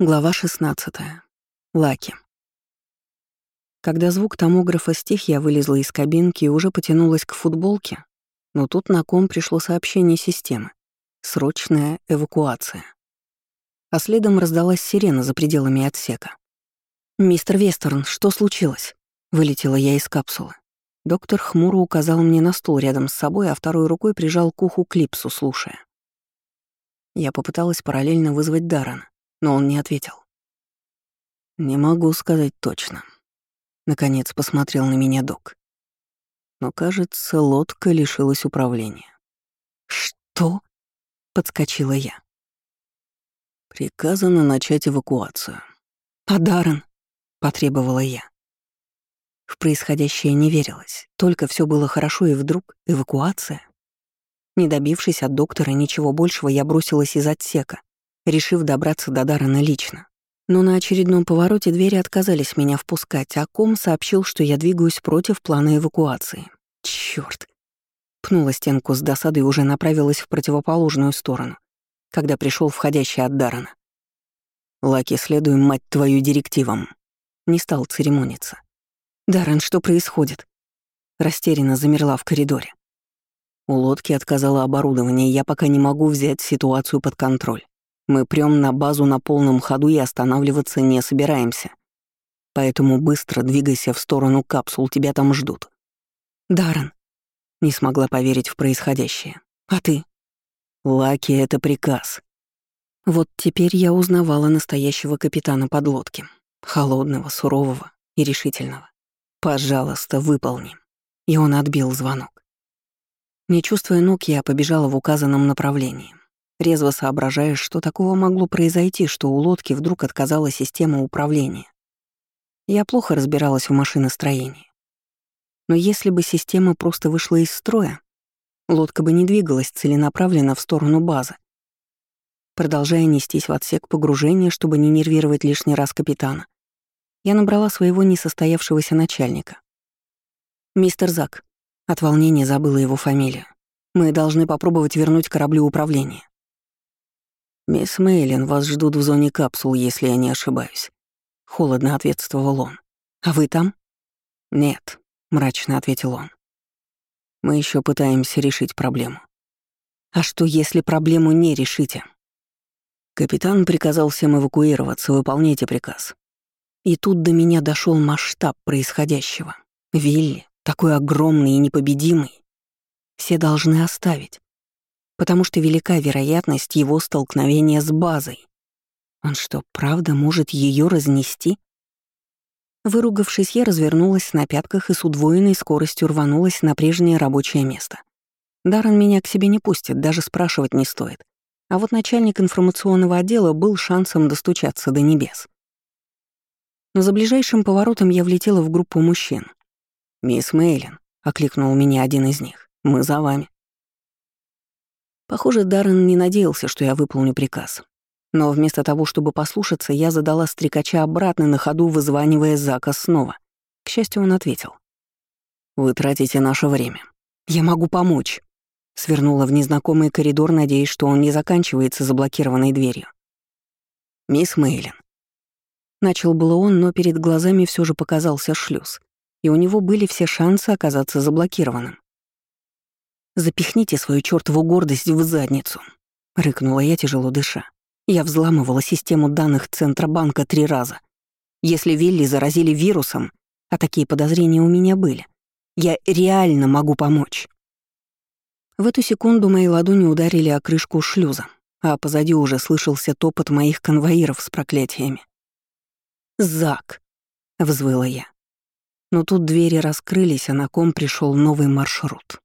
Глава 16. Лаки. Когда звук томографа стих, я вылезла из кабинки и уже потянулась к футболке, но тут на ком пришло сообщение системы. Срочная эвакуация. А следом раздалась сирена за пределами отсека. «Мистер Вестерн, что случилось?» Вылетела я из капсулы. Доктор хмуро указал мне на стул рядом с собой, а второй рукой прижал к уху клипсу, слушая. Я попыталась параллельно вызвать Дарана но он не ответил. «Не могу сказать точно». Наконец посмотрел на меня док. Но, кажется, лодка лишилась управления. «Что?» — подскочила я. «Приказано начать эвакуацию». «А Даррен?» — потребовала я. В происходящее не верилось. Только все было хорошо, и вдруг эвакуация. Не добившись от доктора ничего большего, я бросилась из отсека, решив добраться до Дарана лично. Но на очередном повороте двери отказались меня впускать, а ком сообщил, что я двигаюсь против плана эвакуации. Чёрт. Пнула стенку с досадой и уже направилась в противоположную сторону, когда пришел входящий от Дарана. «Лаки, следуем, мать твою, директивам». Не стал церемониться. «Даррен, что происходит?» Растерянно замерла в коридоре. У лодки отказало оборудование, и я пока не могу взять ситуацию под контроль. Мы прём на базу на полном ходу и останавливаться не собираемся. Поэтому быстро двигайся в сторону капсул, тебя там ждут. Даррен. Не смогла поверить в происходящее. А ты? Лаки — это приказ. Вот теперь я узнавала настоящего капитана подлодки. Холодного, сурового и решительного. «Пожалуйста, выполни». И он отбил звонок. Не чувствуя ног, я побежала в указанном направлении резво соображая, что такого могло произойти, что у лодки вдруг отказала система управления. Я плохо разбиралась в машиностроении. Но если бы система просто вышла из строя, лодка бы не двигалась целенаправленно в сторону базы. Продолжая нестись в отсек погружения, чтобы не нервировать лишний раз капитана, я набрала своего несостоявшегося начальника. «Мистер Зак», от волнения забыла его фамилию, мы должны попробовать вернуть кораблю управление. «Мисс Мейлин, вас ждут в зоне капсул, если я не ошибаюсь», — холодно ответствовал он. «А вы там?» «Нет», — мрачно ответил он. «Мы еще пытаемся решить проблему». «А что, если проблему не решите?» Капитан приказал всем эвакуироваться, выполняйте приказ. И тут до меня дошел масштаб происходящего. Вилли, такой огромный и непобедимый. Все должны оставить потому что велика вероятность его столкновения с базой. Он что, правда может ее разнести? Выругавшись, я развернулась на пятках и с удвоенной скоростью рванулась на прежнее рабочее место. Даррен меня к себе не пустит, даже спрашивать не стоит. А вот начальник информационного отдела был шансом достучаться до небес. Но за ближайшим поворотом я влетела в группу мужчин. «Мисс Мейлин», — окликнул меня один из них, — «мы за вами». Похоже, Даррен не надеялся, что я выполню приказ. Но вместо того, чтобы послушаться, я задала стрекача обратно на ходу, вызванивая Зака снова. К счастью, он ответил. «Вы тратите наше время. Я могу помочь». Свернула в незнакомый коридор, надеясь, что он не заканчивается заблокированной дверью. «Мисс Мейлин». Начал было он, но перед глазами все же показался шлюз, и у него были все шансы оказаться заблокированным. «Запихните свою чертову гордость в задницу», — рыкнула я, тяжело дыша. Я взламывала систему данных Центробанка три раза. Если Вилли заразили вирусом, а такие подозрения у меня были, я реально могу помочь. В эту секунду мои ладони ударили о крышку шлюза, а позади уже слышался топот моих конвоиров с проклятиями. «Зак!» — взвыла я. Но тут двери раскрылись, а на ком пришел новый маршрут.